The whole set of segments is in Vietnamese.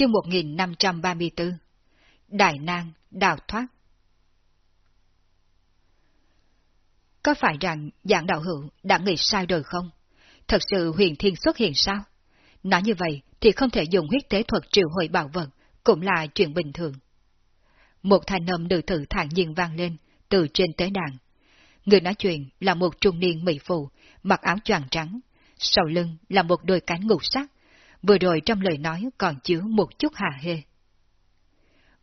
Chương 1534 Đại Nang Đào Thoát Có phải rằng dạng đạo hữu đã nghĩ sai rồi không? Thật sự huyền thiên xuất hiện sao? Nói như vậy thì không thể dùng huyết tế thuật triệu hồi bảo vật, cũng là chuyện bình thường. Một thanh âm nữ tử thản nhiên vang lên từ trên tế đàn. Người nói chuyện là một trung niên mỹ phụ, mặc áo choàng trắng, sau lưng là một đôi cánh ngục sắc, vừa rồi trong lời nói còn chứa một chút hà hê.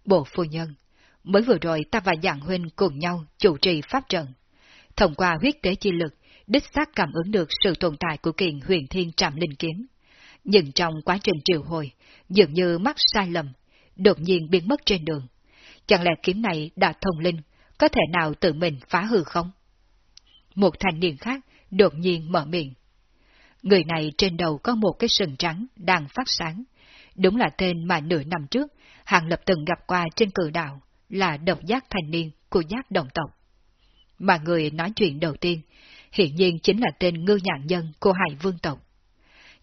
Bộ phu nhân, mới vừa rồi ta và dạng huynh cùng nhau chủ trì pháp trận. Thông qua huyết tế chi lực, đích xác cảm ứng được sự tồn tại của kiện huyền thiên trạm linh kiếm. Nhưng trong quá trình triệu hồi, dường như mắc sai lầm, đột nhiên biến mất trên đường. Chẳng lẽ kiếm này đã thông linh, có thể nào tự mình phá hư không? Một thanh niên khác đột nhiên mở miệng. Người này trên đầu có một cái sừng trắng đang phát sáng. Đúng là tên mà nửa năm trước, Hàng Lập từng gặp qua trên cử đạo, là độc giác thanh niên của giác đồng tộc. Mà người nói chuyện đầu tiên, hiện nhiên chính là tên ngư nhạn nhân của hải vương tộc.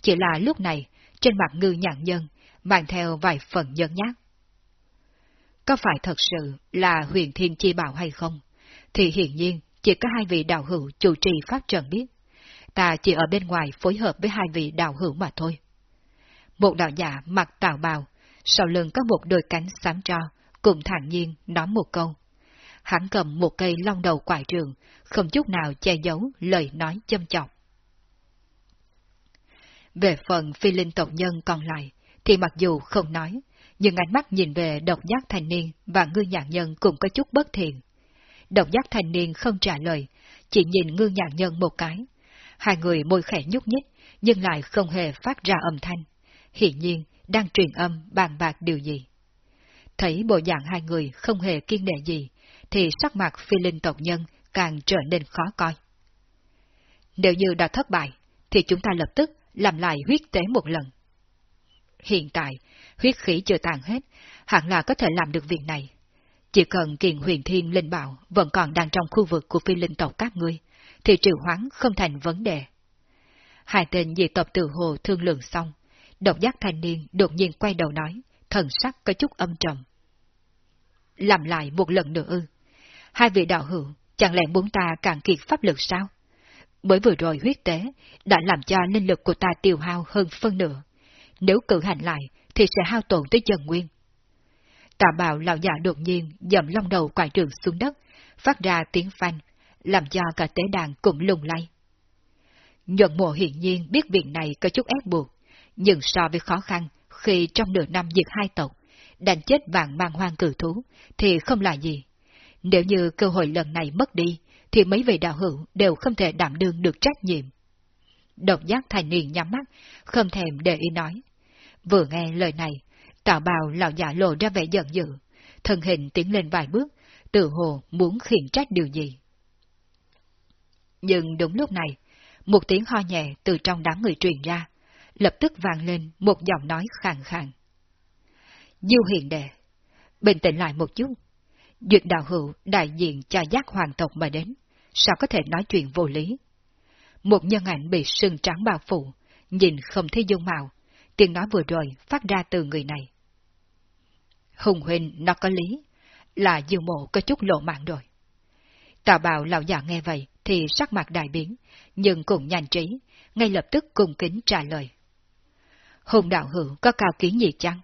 Chỉ là lúc này, trên mặt ngư nhạn nhân, mang theo vài phần nhân nhát. Có phải thật sự là huyền thiên chi bảo hay không? Thì hiển nhiên chỉ có hai vị đạo hữu chủ trì pháp trận biết. Ta chỉ ở bên ngoài phối hợp với hai vị đạo hữu mà thôi. Một đạo giả mặc tào bào, sau lưng có một đôi cánh xám cho, cùng thản nhiên nói một câu. Hắn cầm một cây long đầu quải trường, không chút nào che giấu lời nói châm chọc. Về phần phi linh tộc nhân còn lại, thì mặc dù không nói, nhưng ánh mắt nhìn về độc giác thanh niên và ngư nhạc nhân cũng có chút bất thiện. Độc giác thanh niên không trả lời, chỉ nhìn ngư nhạc nhân một cái. Hai người môi khẽ nhúc nhích, nhưng lại không hề phát ra âm thanh. Hiện nhiên, đang truyền âm bàn bạc điều gì. Thấy bộ dạng hai người không hề kiên đệ gì, thì sắc mặt phi linh tộc nhân càng trở nên khó coi. Nếu như đã thất bại, thì chúng ta lập tức làm lại huyết tế một lần. Hiện tại, huyết khí chưa tàn hết, hẳn là có thể làm được việc này. Chỉ cần kiền huyền thiên linh bảo vẫn còn đang trong khu vực của phi linh tộc các ngươi, thì triệu hoán không thành vấn đề. Hai tên dị tộc từ hồ thương lượng xong, độc giác thanh niên đột nhiên quay đầu nói, thần sắc có chút âm trầm. Làm lại một lần nữa ư. Hai vị đạo hữu, chẳng lẽ muốn ta càng kiệt pháp lực sao? Bởi vừa rồi huyết tế đã làm cho linh lực của ta tiêu hao hơn phân nửa. Nếu cử hành lại thì sẽ hao tổn tới chân nguyên. Tà bào lão già đột nhiên dầm long đầu quải trường xuống đất, phát ra tiếng phanh, làm cho cả tế đàn cũng lung lay. Nhuận mộ hiển nhiên biết việc này có chút ép buộc, nhưng so với khó khăn khi trong nửa năm diệt hai tộc, đánh chết vàng mang hoang cử thú, thì không là gì. Nếu như cơ hội lần này mất đi, thì mấy vị đạo hữu đều không thể đảm đương được trách nhiệm. Độc giác thành niên nhắm mắt, không thèm để ý nói. Vừa nghe lời này, tạo bào lão giả lộ ra vẻ giận dữ, thân hình tiến lên vài bước, tự hồ muốn khiển trách điều gì. Nhưng đúng lúc này, một tiếng ho nhẹ từ trong đám người truyền ra, lập tức vang lên một giọng nói khàn khàn. diêu hiền đệ, bình tĩnh lại một chút. Duyệt đạo hữu đại diện cho giác hoàng tộc mà đến, sao có thể nói chuyện vô lý? Một nhân ảnh bị sưng trắng bao phủ, nhìn không thấy dung mạo, tiếng nói vừa rồi phát ra từ người này. Hùng huynh nó có lý, là diêu mộ có chút lộ mạng rồi. Tào bào lão già nghe vậy thì sắc mặt đại biến, nhưng cũng nhanh trí, ngay lập tức cung kính trả lời. Hùng đạo hữu có cao kiến gì chăng?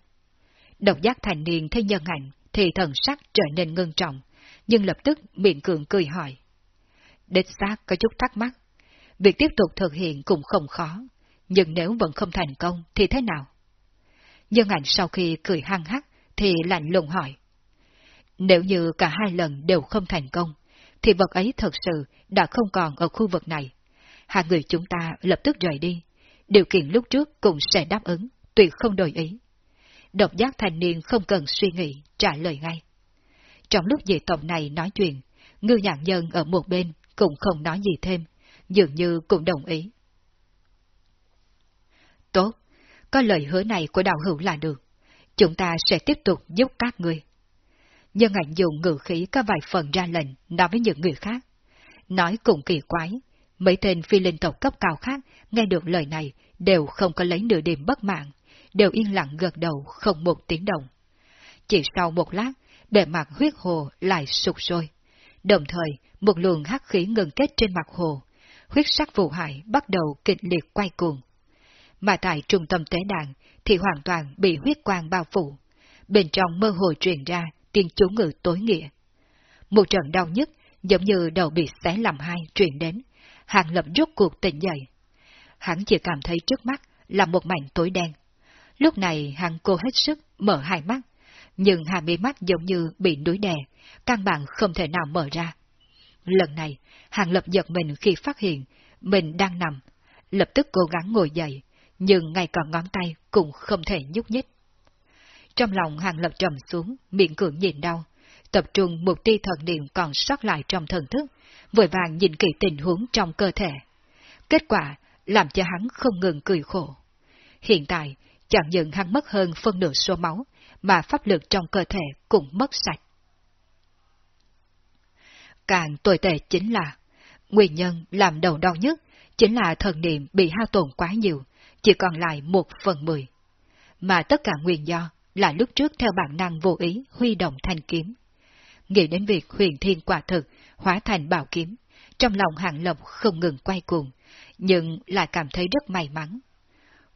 Độc giác thành niên thấy nhân ảnh thì thần sắc trở nên ngưng trọng, nhưng lập tức miệng cường cười hỏi. Đích xác có chút thắc mắc. Việc tiếp tục thực hiện cũng không khó, nhưng nếu vẫn không thành công thì thế nào? Nhân ảnh sau khi cười hăng hắc thì lạnh lùng hỏi. Nếu như cả hai lần đều không thành công, thì vật ấy thật sự đã không còn ở khu vực này. Hai người chúng ta lập tức rời đi. Điều kiện lúc trước cũng sẽ đáp ứng, tuyệt không đổi ý. Độc giác thành niên không cần suy nghĩ, trả lời ngay. Trong lúc dị tộc này nói chuyện, ngư nhạc nhân ở một bên cũng không nói gì thêm, dường như cũng đồng ý. Tốt, có lời hứa này của đạo hữu là được. Chúng ta sẽ tiếp tục giúp các người nhưng ảnh dùng ngữ khí có vài phần ra lệnh nói với những người khác. Nói cùng kỳ quái, mấy tên phi linh tộc cấp cao khác nghe được lời này đều không có lấy nửa điểm bất mạng, đều yên lặng gật đầu không một tiếng động. Chỉ sau một lát, bề mặt huyết hồ lại sụp sôi. Đồng thời, một luồng hắc khí ngừng kết trên mặt hồ, huyết sắc vụ hại bắt đầu kịch liệt quay cuồng. Mà tại trung tâm tế đàn thì hoàn toàn bị huyết quang bao phủ. Bên trong mơ hồ truyền ra tiếng chú ngữ tối nghĩa. Một trận đau nhất giống như đầu bị xé làm hai truyền đến, Hàng Lập rút cuộc tỉnh dậy. Hắn chỉ cảm thấy trước mắt là một mảnh tối đen. Lúc này hắn cô hết sức mở hai mắt, nhưng hai mí mắt giống như bị núi đè, căn bản không thể nào mở ra. Lần này, Hàng Lập giật mình khi phát hiện mình đang nằm, lập tức cố gắng ngồi dậy, nhưng ngay cả ngón tay cũng không thể nhúc nhích. Trong lòng Hàng Lập trầm xuống, miệng cưỡng nhìn đau, tập trung một tia thần niệm còn sót lại trong thần thức, vội vàng nhìn kỹ tình huống trong cơ thể. Kết quả làm cho hắn không ngừng cười khổ. Hiện tại, chẳng những hắn mất hơn phân nửa số máu, mà pháp lực trong cơ thể cũng mất sạch. Càng tồi tệ chính là, nguyên nhân làm đầu đau nhất chính là thần niệm bị hao tổn quá nhiều, chỉ còn lại một phần mười. Mà tất cả nguyên do là lúc trước theo bản năng vô ý huy động thanh kiếm. Nghĩ đến việc huyền thiên quả thực hóa thành bảo kiếm, trong lòng hạng lộc không ngừng quay cuồng, nhưng lại cảm thấy rất may mắn.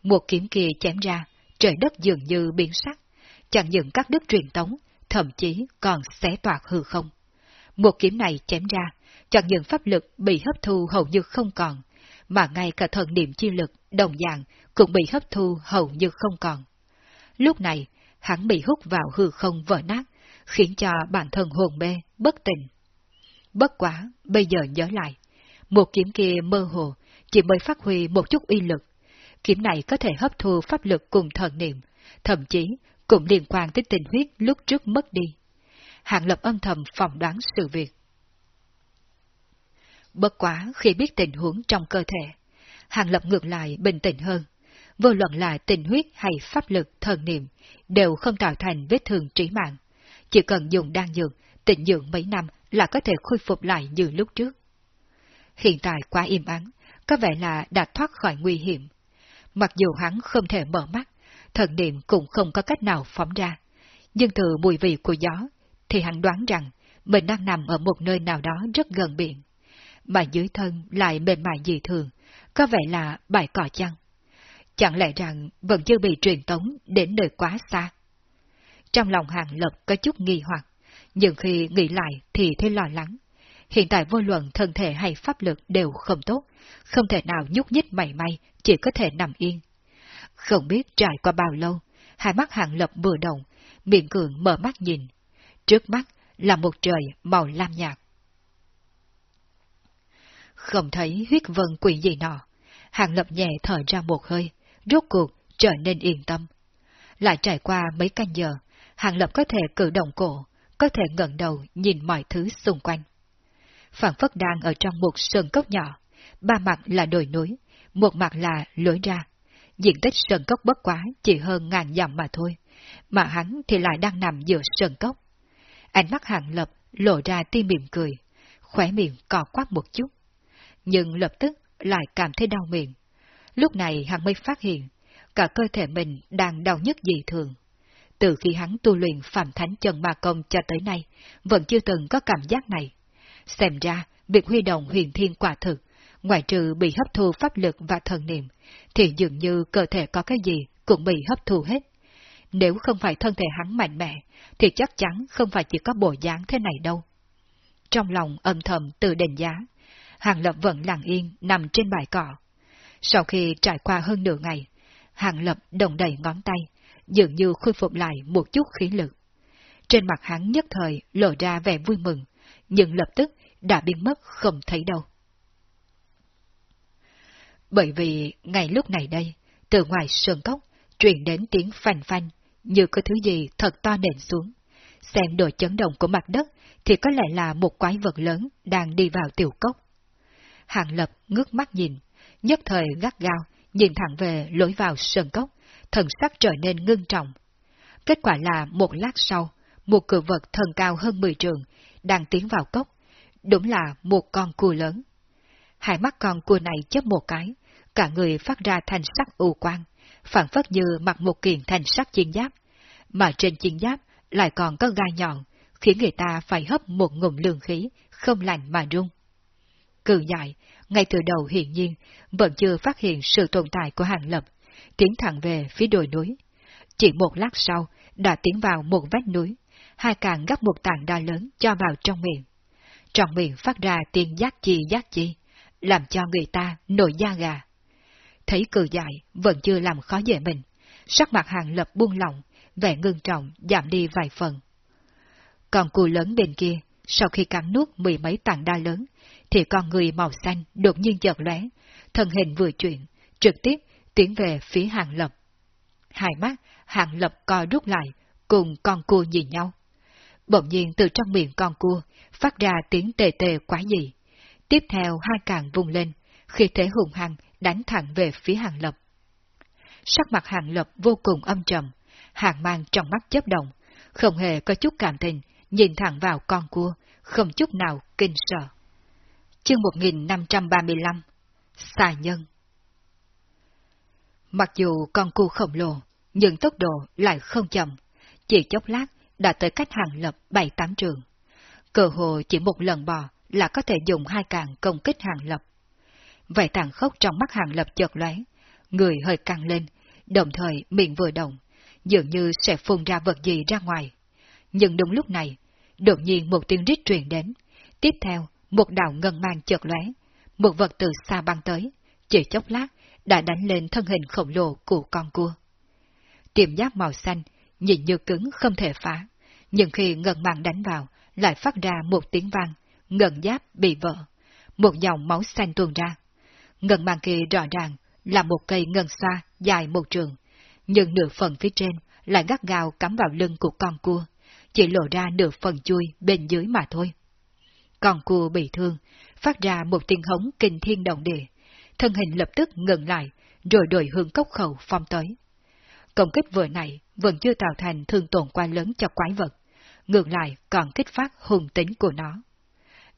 Một kiếm kia chém ra, trời đất dường như biến sắc, chẳng những các đức truyền tống, thậm chí còn xé toạc hư không. Một kiếm này chém ra, chẳng những pháp lực bị hấp thu hầu như không còn, mà ngay cả thần niệm chi lực đồng dạng cũng bị hấp thu hầu như không còn. Lúc này, hắn bị hút vào hư không vỡ nát, khiến cho bản thân hồn mê, bất tỉnh. Bất quá, bây giờ nhớ lại, một kiếm kia mơ hồ, chỉ mới phát huy một chút uy lực. Kiếm này có thể hấp thu pháp lực cùng thần niệm, thậm chí cũng liên quan tới tình huyết lúc trước mất đi. Hạng Lập âm thầm phỏng đoán sự việc. Bất quá khi biết tình huống trong cơ thể, Hàng Lập ngược lại bình tĩnh hơn. Vô luận là tình huyết hay pháp lực, thần niệm, đều không tạo thành vết thương trí mạng. Chỉ cần dùng đan dược, tịnh dưỡng mấy năm là có thể khôi phục lại như lúc trước. Hiện tại quá im ắng, có vẻ là đã thoát khỏi nguy hiểm. Mặc dù hắn không thể mở mắt, thần niệm cũng không có cách nào phóng ra. Nhưng từ mùi vị của gió, thì hắn đoán rằng mình đang nằm ở một nơi nào đó rất gần biển. Mà dưới thân lại mềm mại dị thường, có vẻ là bài cỏ chăng? Chẳng lẽ rằng vẫn chưa bị truyền tống đến nơi quá xa? Trong lòng hàng lập có chút nghi hoặc, nhưng khi nghĩ lại thì thấy lo lắng. Hiện tại vô luận thân thể hay pháp lực đều không tốt, không thể nào nhúc nhích mảy may, chỉ có thể nằm yên. Không biết trải qua bao lâu, hai mắt hàng lập vừa động, miệng cường mở mắt nhìn. Trước mắt là một trời màu lam nhạt. Không thấy huyết vân quỷ gì nọ, hàng lập nhẹ thở ra một hơi, rốt cuộc trở nên yên tâm. Lại trải qua mấy canh giờ, hàng lập có thể cử động cổ, có thể ngẩng đầu nhìn mọi thứ xung quanh. Phản phất đang ở trong một sơn cốc nhỏ, ba mặt là đồi núi, một mặt là lối ra. Diện tích sơn cốc bất quá chỉ hơn ngàn dặm mà thôi, mà hắn thì lại đang nằm giữa sơn cốc. Ánh mắt hàng lập lộ ra tim mỉm cười, khóe miệng cò quát một chút. Nhưng lập tức lại cảm thấy đau miệng. Lúc này hắn mới phát hiện, cả cơ thể mình đang đau nhức dị thường. Từ khi hắn tu luyện Phạm Thánh trần Ma Công cho tới nay, vẫn chưa từng có cảm giác này. Xem ra, việc huy động huyền thiên quả thực, ngoại trừ bị hấp thu pháp lực và thần niệm, thì dường như cơ thể có cái gì cũng bị hấp thu hết. Nếu không phải thân thể hắn mạnh mẽ, thì chắc chắn không phải chỉ có bộ dáng thế này đâu. Trong lòng âm thầm tự đền giá, Hàng Lập vẫn lặng yên nằm trên bãi cỏ. Sau khi trải qua hơn nửa ngày, Hàng Lập đồng đầy ngón tay, dường như khôi phục lại một chút khí lực. Trên mặt hắn nhất thời lộ ra vẻ vui mừng, nhưng lập tức đã biến mất không thấy đâu. Bởi vì ngay lúc này đây, từ ngoài sơn cốc, truyền đến tiếng phanh phanh, như có thứ gì thật to nền xuống. Xem độ chấn động của mặt đất thì có lẽ là một quái vật lớn đang đi vào tiểu cốc. Hàng Lập ngước mắt nhìn, nhất thời gắt gao, nhìn thẳng về lối vào sơn cốc, thần sắc trở nên ngưng trọng. Kết quả là một lát sau, một cự vật thần cao hơn 10 trường, đang tiến vào cốc, đúng là một con cua lớn. Hai mắt con cua này chớp một cái, cả người phát ra thành sắc u quang, phản phất như mặc một kiện thành sắc chiến giáp, mà trên chiến giáp lại còn có gai nhọn, khiến người ta phải hấp một ngụm lương khí, không lành mà rung. Cự dại, ngay từ đầu hiển nhiên, vẫn chưa phát hiện sự tồn tại của hàng lập, tiến thẳng về phía đồi núi. Chỉ một lát sau, đã tiến vào một vách núi, hai càng gấp một tảng đa lớn cho vào trong miệng. Trong miệng phát ra tiếng giác chi giác chi, làm cho người ta nổi da gà. Thấy cử dại vẫn chưa làm khó dễ mình, sắc mặt hàng lập buông lỏng, vẻ ngưng trọng giảm đi vài phần. Còn cù lớn bên kia, sau khi cắn nuốt mười mấy tảng đa lớn, thì con người màu xanh đột nhiên chợt lóe, thân hình vừa chuyển, trực tiếp tiến về phía hàng lập. Hai mắt hàng lập co rút lại, cùng con cua nhìn nhau. Bỗng nhiên từ trong miệng con cua phát ra tiếng tề tề quá dị. Tiếp theo hai càng vùng lên, khi thế hùng hăng đánh thẳng về phía hàng lập. Sắc mặt hàng lập vô cùng âm trầm, hàng mang trong mắt chớp động, không hề có chút cảm tình, nhìn thẳng vào con cua, không chút nào kinh sợ. Chương 1535 Xà nhân Mặc dù con cua khổng lồ, nhưng tốc độ lại không chậm, chỉ chốc lát đã tới cách hàng lập bảy tám trường. cơ hồ chỉ một lần bò là có thể dùng hai càng công kích hàng lập. Vậy tàn khốc trong mắt hàng lập chợt lóe, người hơi căng lên, đồng thời miệng vừa động, dường như sẽ phun ra vật gì ra ngoài. Nhưng đúng lúc này, đột nhiên một tiếng rít truyền đến, tiếp theo một đạo ngân mang chợt lóe, một vật từ xa băng tới, chỉ chốc lát đã đánh lên thân hình khổng lồ của con cua. Tiềm giáp màu xanh, nhìn như cứng không thể phá, nhưng khi ngân mang đánh vào, lại phát ra một tiếng vang, ngân giáp bị vỡ, một dòng máu xanh tuôn ra. Ngân mang kia rõ ràng là một cây ngân xoa dài một trường, nhưng nửa phần phía trên lại gắt gao cắm vào lưng của con cua, chỉ lộ ra nửa phần chui bên dưới mà thôi. Con cua bị thương, phát ra một tiếng hống kinh thiên động địa, thân hình lập tức ngừng lại, rồi đổi hướng cốc khẩu phong tới. Công kích vừa này vẫn chưa tạo thành thương tổn quá lớn cho quái vật, ngược lại còn kích phát hùng tính của nó.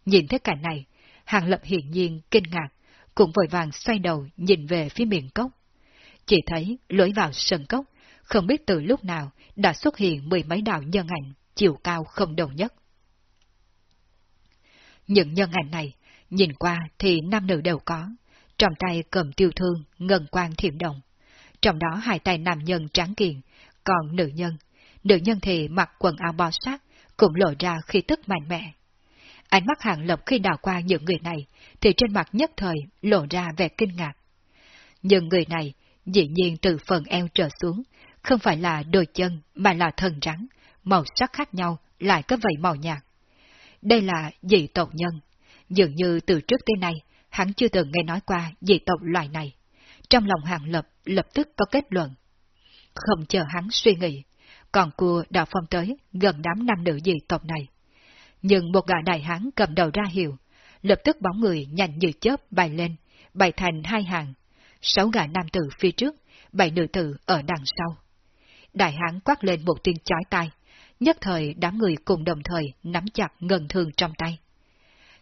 Nhìn thấy cảnh này, Hàng Lập hiển nhiên kinh ngạc, cũng vội vàng xoay đầu nhìn về phía miệng cốc. Chỉ thấy lối vào sân cốc, không biết từ lúc nào đã xuất hiện mười mấy đạo nhân ảnh, chiều cao không đồng nhất. Những nhân ảnh này, nhìn qua thì nam nữ đều có, trong tay cầm tiêu thương, ngân quang thiểm động. Trong đó hai tay nam nhân trắng kiện, còn nữ nhân, nữ nhân thì mặc quần áo bó sát, cũng lộ ra khi tức mạnh mẽ. Ánh mắt hàng lập khi đào qua những người này, thì trên mặt nhất thời lộ ra vẻ kinh ngạc. Nhưng người này, dĩ nhiên từ phần eo trở xuống, không phải là đôi chân mà là thân rắn, màu sắc khác nhau, lại có vậy màu nhạt. Đây là dị tộc nhân. Dường như từ trước tới nay, hắn chưa từng nghe nói qua dị tộc loài này. Trong lòng hàng lập lập tức có kết luận. Không chờ hắn suy nghĩ, còn cua đã phong tới gần đám nam nữ dị tộc này. Nhưng một gã đại hán cầm đầu ra hiệu, lập tức bóng người nhanh như chớp bay lên, bày thành hai hàng. Sáu gã nam tử phía trước, bảy nữ tử ở đằng sau. Đại hán quát lên một tiếng chói tai, nhất thời đám người cùng đồng thời nắm chặt ngân thương trong tay.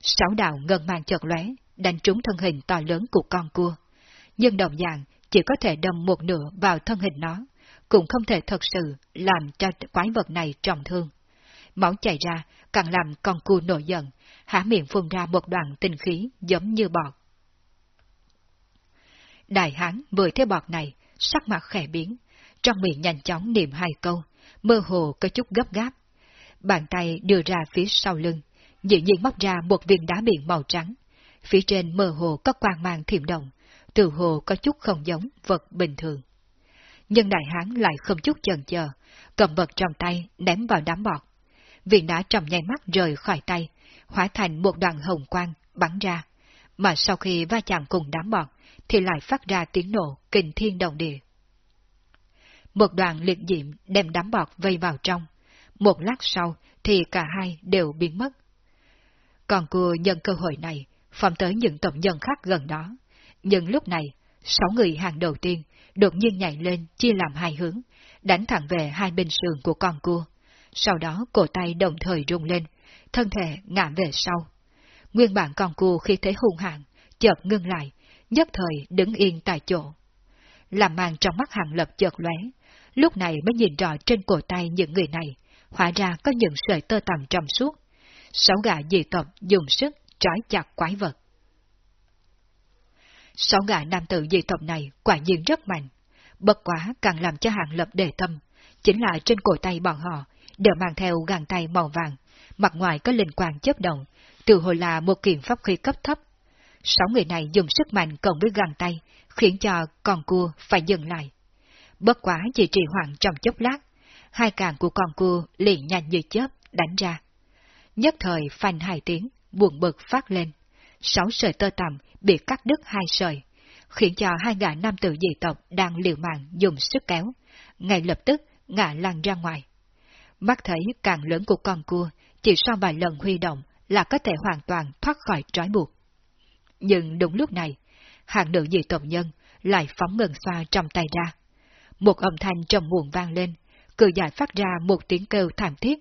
Sáu đạo ngân mang chợt lóe, đánh trúng thân hình to lớn của con cua. Nhưng đồng dạng chỉ có thể đâm một nửa vào thân hình nó, cũng không thể thật sự làm cho quái vật này trọng thương. Máu chảy ra, càng làm con cua nổi giận, há miệng phun ra một đoạn tinh khí giống như bọt. Đại hán vừa thấy bọt này, sắc mặt khẽ biến, trong miệng nhanh chóng niệm hai câu, mơ hồ có chút gấp gáp. Bàn tay đưa ra phía sau lưng, dĩ nhiên móc ra một viên đá biển màu trắng. Phía trên mơ hồ có quang mang thiểm động, từ hồ có chút không giống vật bình thường. Nhưng đại hán lại không chút chần chờ, cầm vật trong tay ném vào đám bọt. Viên đá trong nháy mắt rời khỏi tay, hóa thành một đoạn hồng quang bắn ra, mà sau khi va chạm cùng đám bọt thì lại phát ra tiếng nổ kinh thiên động địa. Một đoàn liệt diệm đem đám bọt vây vào trong, một lát sau thì cả hai đều biến mất. Còn cua nhân cơ hội này, phóng tới những tổng nhân khác gần đó. Nhưng lúc này, sáu người hàng đầu tiên đột nhiên nhảy lên chia làm hai hướng, đánh thẳng về hai bên sườn của con cua. Sau đó cổ tay đồng thời rung lên, thân thể ngã về sau. Nguyên bản con cua khi thấy hung hãn, chợt ngưng lại, nhất thời đứng yên tại chỗ. làm màn trong mắt hàng lập chợt lóe, lúc này mới nhìn rõ trên cổ tay những người này, hóa ra có những sợi tơ tầm trong suốt. Sáu gã dị tộc dùng sức trói chặt quái vật. Sáu gã nam tử dị tộc này quả nhiên rất mạnh, bất quá càng làm cho hạng lập đề tâm, chính là trên cổ tay bọn họ đều mang theo găng tay màu vàng, mặt ngoài có linh quang chấp động, từ hồi là một kiện pháp khí cấp thấp. Sáu người này dùng sức mạnh cộng với găng tay, khiến cho con cua phải dừng lại. Bất quá chỉ trì hoãn trong chốc lát, hai càng của con cua liền nhanh như chớp đánh ra. Nhất thời phanh hai tiếng, buồn bực phát lên. Sáu sợi tơ tằm bị cắt đứt hai sợi, khiến cho hai gã nam tử dị tộc đang liều mạng dùng sức kéo, ngay lập tức ngã lăn ra ngoài. Mắt thấy càng lớn của con cua, chỉ sau vài lần huy động là có thể hoàn toàn thoát khỏi trói buộc. Nhưng đúng lúc này, hàng nữ dị tộc nhân lại phóng ngân xoa trong tay ra. Một âm thanh trầm muộn vang lên, cự giải phát ra một tiếng kêu thảm thiết.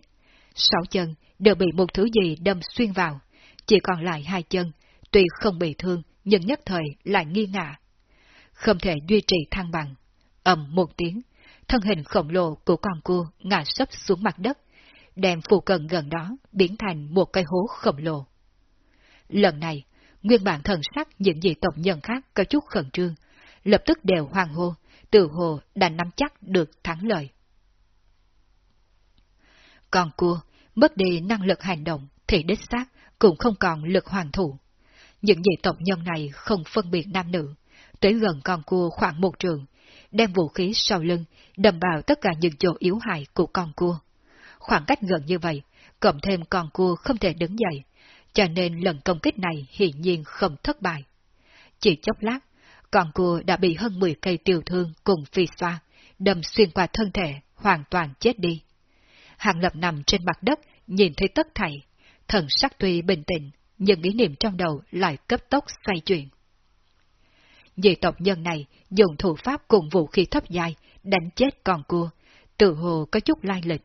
Sáu chân đều bị một thứ gì đâm xuyên vào, chỉ còn lại hai chân, tuy không bị thương nhưng nhất thời lại nghi ngã. Không thể duy trì thăng bằng. ầm một tiếng, thân hình khổng lồ của con cua ngã sấp xuống mặt đất, đem phù cận gần đó biến thành một cái hố khổng lồ. Lần này, nguyên bản thần sắc những dị tộc nhân khác có chút khẩn trương, lập tức đều hoàng hô, tự hồ đã nắm chắc được thắng lợi. Còn cua, mất đi năng lực hành động thì đích xác cũng không còn lực hoàn thủ. Những dị tộc nhân này không phân biệt nam nữ, tới gần con cua khoảng một trường, đem vũ khí sau lưng đâm vào tất cả những chỗ yếu hại của con cua. Khoảng cách gần như vậy, cộng thêm con cua không thể đứng dậy, cho nên lần công kích này hiển nhiên không thất bại. Chỉ chốc lát, con cua đã bị hơn 10 cây tiểu thương cùng phi xoa, đâm xuyên qua thân thể, hoàn toàn chết đi. Hàng lập nằm trên mặt đất, nhìn thấy tất thảy, thần sắc tuy bình tĩnh, nhưng ý niệm trong đầu lại cấp tốc xoay chuyển. Dị tộc nhân này dùng thủ pháp cùng vũ khí thấp dài, đánh chết con cua, tự hồ có chút lai lịch.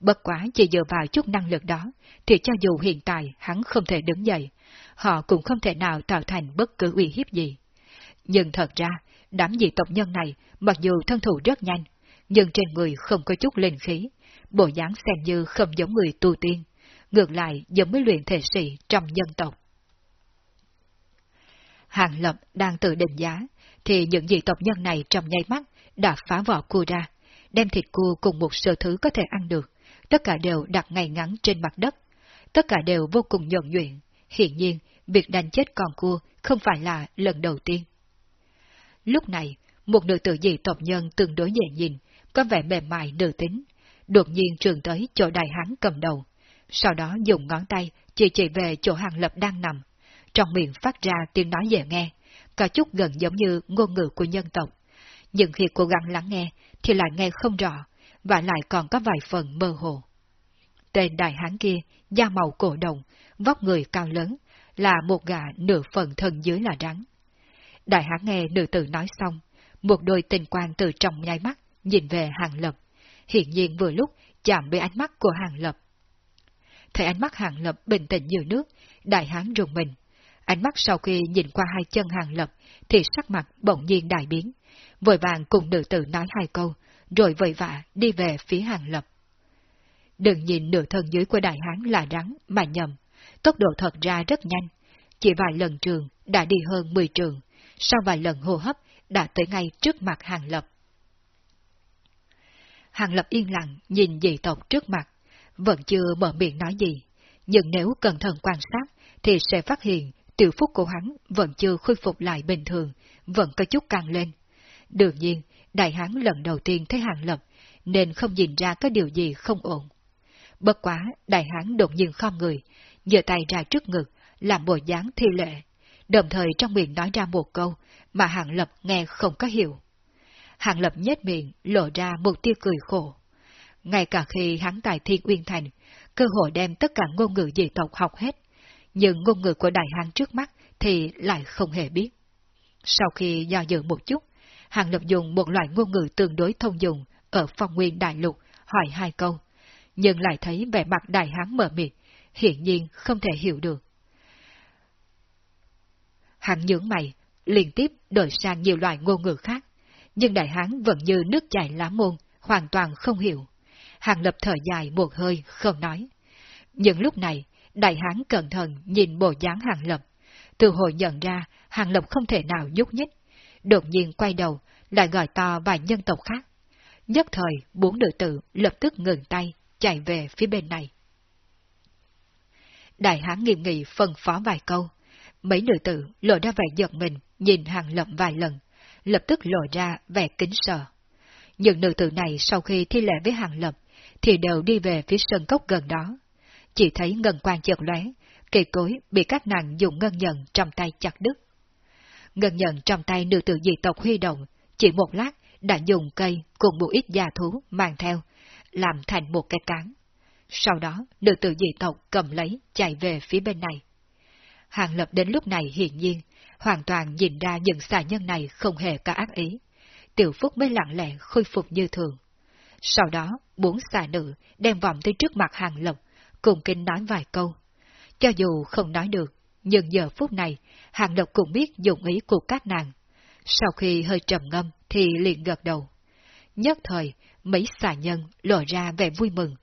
Bất quá chỉ dựa vào chút năng lực đó, thì cho dù hiện tại hắn không thể đứng dậy, họ cũng không thể nào tạo thành bất cứ uy hiếp gì. Nhưng thật ra, đám dị tộc nhân này, mặc dù thân thủ rất nhanh, nhưng trên người không có chút linh khí, bộ dáng xem như không giống người tu tiên, ngược lại giống với luyện thể sĩ trong nhân tộc. Hàng Lập đang tự định giá, thì những dị tộc nhân này trong nháy mắt đã phá vỏ cua ra, đem thịt cua cùng một số thứ có thể ăn được, tất cả đều đặt ngay ngắn trên mặt đất. Tất cả đều vô cùng nhuận nhuyễn, hiện nhiên việc đánh chết con cua không phải là lần đầu tiên. Lúc này, một nữ tử dị tộc nhân tương đối dễ nhìn, có vẻ mềm mại nữ tính, đột nhiên trường tới chỗ đại hán cầm đầu, sau đó dùng ngón tay chỉ chỉ về chỗ hàng lập đang nằm, trong miệng phát ra tiếng nói dễ nghe, có chút gần giống như ngôn ngữ của nhân tộc. Nhưng khi cố gắng lắng nghe, thì lại nghe không rõ, và lại còn có vài phần mơ hồ. Tên đại hán kia, da màu cổ đồng, vóc người cao lớn, là một gã nửa phần thân dưới là rắn. Đại hãng nghe nữ tử nói xong, một đôi tình quan từ trong nháy mắt, nhìn về hàng lập, hiện nhiên vừa lúc chạm với ánh mắt của hàng lập. Thấy ánh mắt hàng lập bình tĩnh như nước, đại hán rùng mình. Ánh mắt sau khi nhìn qua hai chân hàng lập, thì sắc mặt bỗng nhiên đại biến, vội vàng cùng nữ tử nói hai câu, rồi vội vã đi về phía hàng lập. Đừng nhìn nửa thân dưới của đại hán là rắn mà nhầm, tốc độ thật ra rất nhanh, chỉ vài lần trường đã đi hơn 10 trường, sau vài lần hô hấp đã tới ngay trước mặt hàng lập. Hàng lập yên lặng nhìn dị tộc trước mặt, vẫn chưa mở miệng nói gì, nhưng nếu cẩn thận quan sát thì sẽ phát hiện tiểu phúc của hắn vẫn chưa khôi phục lại bình thường, vẫn có chút căng lên. Đương nhiên, đại hán lần đầu tiên thấy hàng lập, nên không nhìn ra có điều gì không ổn. Bất quá, đại hán đột nhiên khom người, giơ tay ra trước ngực, làm bộ dáng thi lệ, đồng thời trong miệng nói ra một câu mà Hàng Lập nghe không có hiểu. Hàng Lập nhếch miệng, lộ ra một tia cười khổ. Ngay cả khi hắn tại Thiên Uyên Thành, cơ hội đem tất cả ngôn ngữ dị tộc học hết, nhưng ngôn ngữ của đại hán trước mắt thì lại không hề biết. Sau khi do dự một chút, Hàng Lập dùng một loại ngôn ngữ tương đối thông dụng ở phong nguyên đại lục hỏi hai câu, nhưng lại thấy vẻ mặt đại hán mở mịt, hiển nhiên không thể hiểu được. Hắn nhướng mày, liên tiếp đổi sang nhiều loại ngôn ngữ khác, nhưng đại hán vẫn như nước chảy lá môn, hoàn toàn không hiểu. Hàng lập thở dài một hơi, không nói. Nhưng lúc này, đại hán cẩn thận nhìn bộ dáng hàng lập. Từ hồi nhận ra, hàng lập không thể nào nhúc nhích. Đột nhiên quay đầu, lại gọi to vài nhân tộc khác. Nhất thời, bốn nữ tử lập tức ngừng tay, chạy về phía bên này. Đại hán nghiêm nghị phân phó vài câu. Mấy nữ tử lộ ra vẻ giật mình, nhìn hàng lộng vài lần, lập tức lộ ra vẻ kính sợ. Những nữ tử này sau khi thi lễ với hàng lập, thì đều đi về phía sân cốc gần đó. Chỉ thấy ngân quan chợt lóe, kỳ cối bị các nàng dùng ngân nhận trong tay chặt đứt. Ngân nhận trong tay nữ tử dị tộc huy động, chỉ một lát đã dùng cây cùng một ít gia thú mang theo, làm thành một cái cán. Sau đó, nữ tử dị tộc cầm lấy, chạy về phía bên này. Hàng lập đến lúc này hiển nhiên, hoàn toàn nhìn ra những xà nhân này không hề có ác ý. Tiểu Phúc mới lặng lẽ khôi phục như thường. Sau đó, bốn xà nữ đem vòng tới trước mặt hàng lập, cùng kinh nói vài câu. Cho dù không nói được, nhưng giờ phút này, hàng lập cũng biết dụng ý của các nàng. Sau khi hơi trầm ngâm thì liền gật đầu. Nhất thời, mấy xà nhân lộ ra vẻ vui mừng.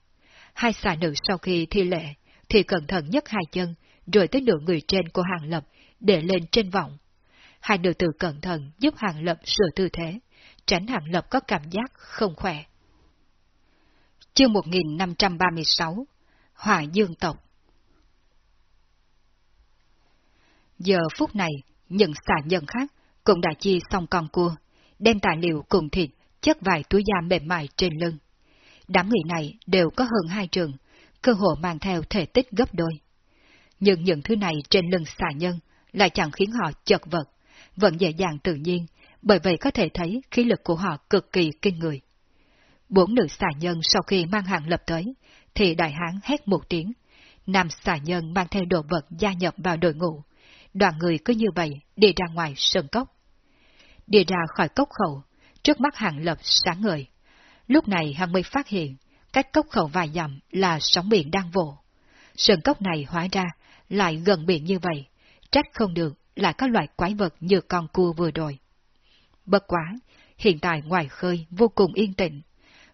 Hai xà nữ sau khi thi lệ, thì cẩn thận nhất hai chân, rồi tới nửa người trên của hàng lập, để lên trên vọng. Hai nữ tử cẩn thận giúp hàng lập sửa tư thế, tránh hàng lập có cảm giác không khỏe. Chương 1536 Hỏa Dương Tộc Giờ phút này, những xà nhân khác cũng đã chia xong con cua, đem tài liệu cùng thịt chất vài túi da mềm mại trên lưng. Đám người này đều có hơn hai trường, cơ hội mang theo thể tích gấp đôi. Nhưng những thứ này trên lưng xà nhân lại chẳng khiến họ chật vật, vẫn dễ dàng tự nhiên, bởi vậy có thể thấy khí lực của họ cực kỳ kinh người. Bốn nữ xà nhân sau khi mang hàng lập tới, thì đại hán hét một tiếng. Nam xà nhân mang theo đồ vật gia nhập vào đội ngũ. Đoàn người cứ như vậy đi ra ngoài sân cốc. Đi ra khỏi cốc khẩu, trước mắt hàng lập sáng ngời. Lúc này hắn mới phát hiện, cách cốc khẩu vài dặm là sóng biển đang vỗ. sườn cốc này hóa ra lại gần biển như vậy, trách không được lại có loại quái vật như con cua vừa rồi. Bất quá, hiện tại ngoài khơi vô cùng yên tĩnh,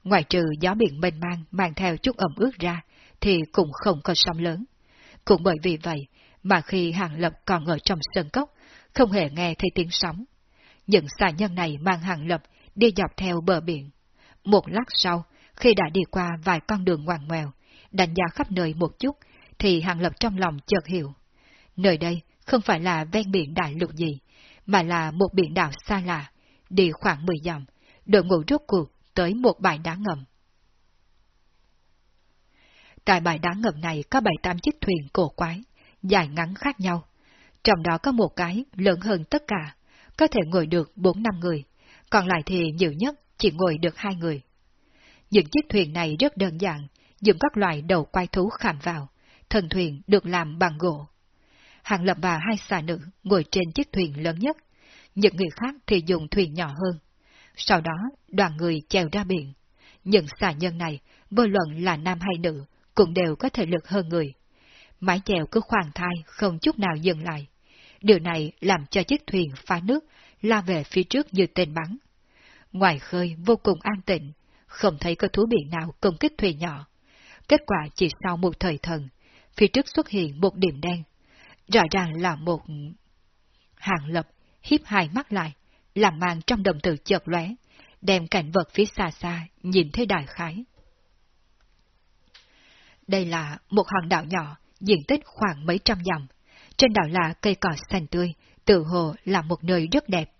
ngoài trừ gió biển mênh mang mang theo chút ẩm ướt ra, thì cũng không có sóng lớn. Cũng bởi vì vậy mà khi hàng lập còn ở trong sân cốc, không hề nghe thấy tiếng sóng. Những xà nhân này mang hàng lập đi dọc theo bờ biển. Một lát sau, khi đã đi qua vài con đường ngoằn ngoèo, đánh giá khắp nơi một chút, thì hàng lập trong lòng chợt hiểu. Nơi đây không phải là ven biển đại lục gì, mà là một biển đảo xa lạ, đi khoảng 10 dặm, đội ngũ rốt cuộc tới một bãi đá ngầm. Tại bãi đá ngầm này có bảy tám chiếc thuyền cổ quái, dài ngắn khác nhau. Trong đó có một cái lớn hơn tất cả, có thể ngồi được bốn năm người, còn lại thì nhiều nhất chỉ ngồi được hai người. Những chiếc thuyền này rất đơn giản, dùng các loại đầu quay thú khảm vào, thần thuyền được làm bằng gỗ. Hàng lập và hai xà nữ ngồi trên chiếc thuyền lớn nhất, những người khác thì dùng thuyền nhỏ hơn. Sau đó, đoàn người chèo ra biển. Những xà nhân này, vô luận là nam hay nữ, cũng đều có thể lực hơn người. Mái chèo cứ khoan thai, không chút nào dừng lại. Điều này làm cho chiếc thuyền phá nước, la về phía trước như tên bắn. Ngoài khơi vô cùng an tịnh, không thấy có thú biển nào công kích thuyền nhỏ. Kết quả chỉ sau một thời thần, phía trước xuất hiện một điểm đen. Rõ ràng là một... Hàng lập hiếp hai mắt lại, làm màn trong đồng tử chợt lóe, đem cảnh vật phía xa xa nhìn thấy đại khái. Đây là một hòn đảo nhỏ, diện tích khoảng mấy trăm dặm. Trên đảo là cây cỏ xanh tươi, tự hồ là một nơi rất đẹp.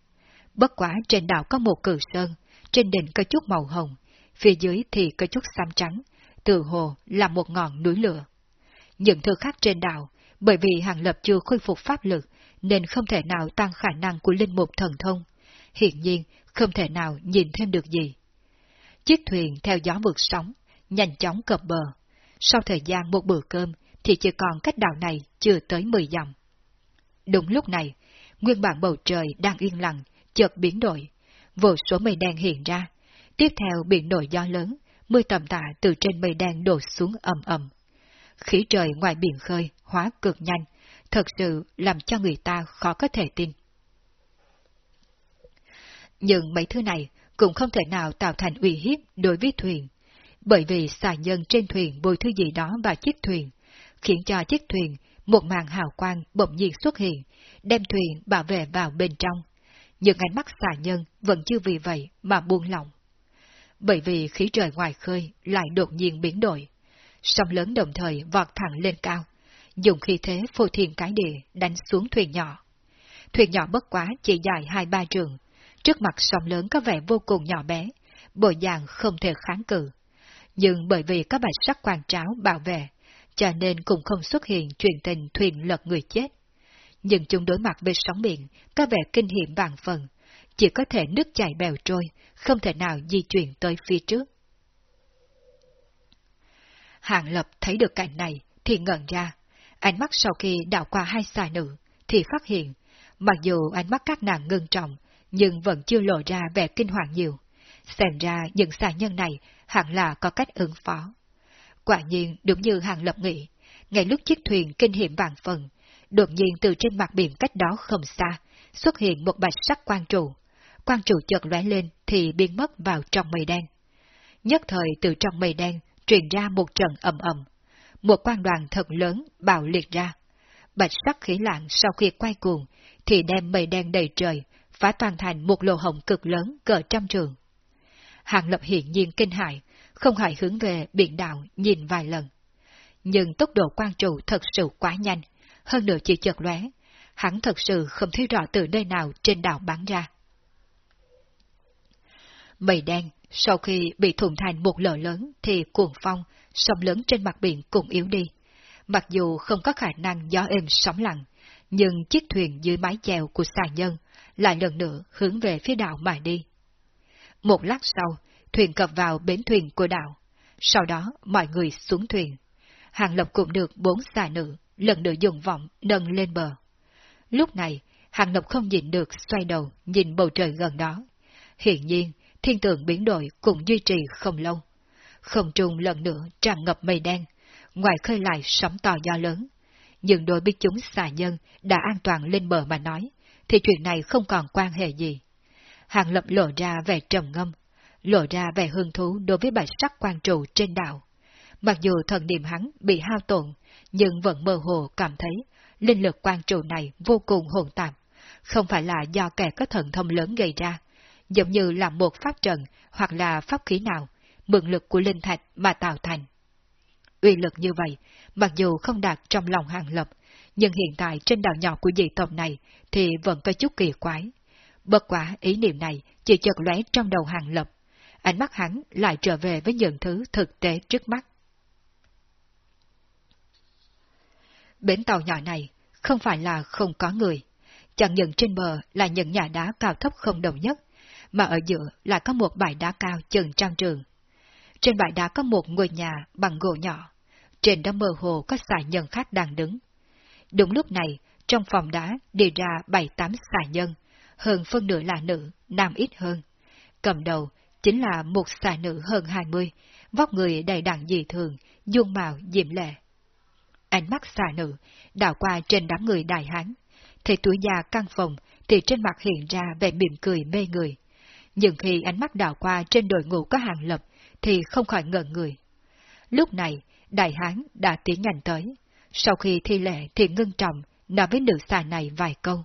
Bất quá trên đảo có một cử sơn, trên đỉnh có chút màu hồng, phía dưới thì có chút xám trắng, tự hồ là một ngọn núi lửa. Những thứ khác trên đảo, bởi vì hàng lập chưa khôi phục pháp lực, nên không thể nào tăng khả năng của linh mục thần thông. Hiện nhiên, không thể nào nhìn thêm được gì. Chiếc thuyền theo gió vượt sóng, nhanh chóng cập bờ. Sau thời gian một bữa cơm, thì chỉ còn cách đảo này chưa tới 10 dặm. Đúng lúc này, nguyên bản bầu trời đang yên lặng, chợt biến đổi, vô số mây đen hiện ra. Tiếp theo biển nổi gió lớn, mưa tầm tạ từ trên mây đen đổ xuống ầm ầm. Khí trời ngoài biển khơi hóa cực nhanh, thật sự làm cho người ta khó có thể tin. Nhưng mấy thứ này cũng không thể nào tạo thành uy hiếp đối với thuyền, bởi vì xà nhân trên thuyền bồi thứ gì đó vào chiếc thuyền, khiến cho chiếc thuyền một màn hào quang bỗng nhiên xuất hiện, đem thuyền bảo vệ vào bên trong. Nhưng ánh mắt xà nhân vẫn chưa vì vậy mà buông lỏng. Bởi vì khí trời ngoài khơi lại đột nhiên biến đổi sóng lớn đồng thời vọt thẳng lên cao, dùng khí thế phô thiên cái địa đánh xuống thuyền nhỏ. Thuyền nhỏ bất quá chỉ dài hai ba trường, trước mặt sóng lớn có vẻ vô cùng nhỏ bé, bộ dạng không thể kháng cự. Nhưng bởi vì có bạch sắc quan tráo bảo vệ, cho nên cũng không xuất hiện chuyện tình thuyền lật người chết. Nhưng chúng đối mặt với sóng biển, có vẻ kinh hiểm vàng phần, chỉ có thể nước chảy bèo trôi, không thể nào di chuyển tới phía trước. Hàng Lập thấy được cảnh này, thì ngẩn ra, ánh mắt sau khi đảo qua hai xà nữ, thì phát hiện, mặc dù ánh mắt các nàng ngưng trọng, nhưng vẫn chưa lộ ra vẻ kinh hoàng nhiều. Xem ra những xà nhân này hẳn là có cách ứng phó. Quả nhiên đúng như Hàng Lập nghĩ, ngay lúc chiếc thuyền kinh hiểm vàng phần, đột nhiên từ trên mặt biển cách đó không xa, xuất hiện một bạch sắc quan trụ. Quan trụ chợt lóe lên thì biến mất vào trong mây đen. Nhất thời từ trong mây đen truyền ra một trận ầm ầm. Một quan đoàn thật lớn bạo liệt ra. Bạch sắc khí lạng sau khi quay cuồng thì đem mây đen đầy trời, phá toàn thành một lỗ hồng cực lớn cỡ trăm trường. Hàng lập hiện nhiên kinh hại, không hại hướng về biển đảo nhìn vài lần. Nhưng tốc độ quan trụ thật sự quá nhanh, hơn nữa chỉ chợt lóe, hắn thật sự không thấy rõ từ nơi nào trên đảo bắn ra. Mây đen, sau khi bị thủng thành một lở lớn thì cuồng phong, sóng lớn trên mặt biển cũng yếu đi. Mặc dù không có khả năng gió êm sóng lặng, nhưng chiếc thuyền dưới mái chèo của xà nhân lại lần nữa hướng về phía đảo mà đi. Một lát sau, thuyền cập vào bến thuyền của đảo. Sau đó, mọi người xuống thuyền. Hàng lộc cũng được bốn xà nữ, lần nữa dùng vọng nâng lên bờ. Lúc này, Hàng lộc không nhìn được xoay đầu nhìn bầu trời gần đó. Hiện nhiên, thiên tượng biến đổi cũng duy trì không lâu. Không trùng lần nữa tràn ngập mây đen, ngoài khơi lại sóng to gió lớn. Nhưng đối với chúng xà nhân đã an toàn lên bờ mà nói, thì chuyện này không còn quan hệ gì. Hàng Lập lộ ra vẻ trầm ngâm, lộ ra vẻ hương thú đối với bạch sắc quan trụ trên đảo. Mặc dù thần niệm hắn bị hao tổn, nhưng vẫn mơ hồ cảm thấy linh lực quan trụ này vô cùng hỗn tạp, không phải là do kẻ có thần thông lớn gây ra, giống như là một pháp trận hoặc là pháp khí nào, mượn lực của linh thạch mà tạo thành. Uy lực như vậy, mặc dù không đạt trong lòng hàng lập, nhưng hiện tại trên đảo nhỏ của dị tộc này thì vẫn có chút kỳ quái. Bất quả ý niệm này chỉ chợt lóe trong đầu hàng lập, ánh mắt hắn lại trở về với những thứ thực tế trước mắt. Bến tàu nhỏ này không phải là không có người, chẳng những trên bờ là những nhà đá cao thấp không đồng nhất, mà ở giữa lại có một bãi đá cao chừng trăm trường. Trên bãi đá có một ngôi nhà bằng gỗ nhỏ, trên đó mơ hồ có xà nhân khác đang đứng. Đúng lúc này, trong phòng đá đi ra bảy tám xà nhân, hơn phân nửa là nữ, nam ít hơn. Cầm đầu chính là một xà nữ hơn hai mươi, vóc người đầy đặn dị thường, dung mạo diễm lệ. Ánh mắt xà nữ đảo qua trên đám người đại hán, thấy tuổi già căn phòng thì trên mặt hiện ra vẻ mỉm cười mê người. Nhưng khi ánh mắt đảo qua trên đội ngũ có hàng lập thì không khỏi ngợn người. Lúc này, đại hán đã tiến nhanh tới. Sau khi thi lệ thì ngưng trọng, nói với nữ xà này vài câu.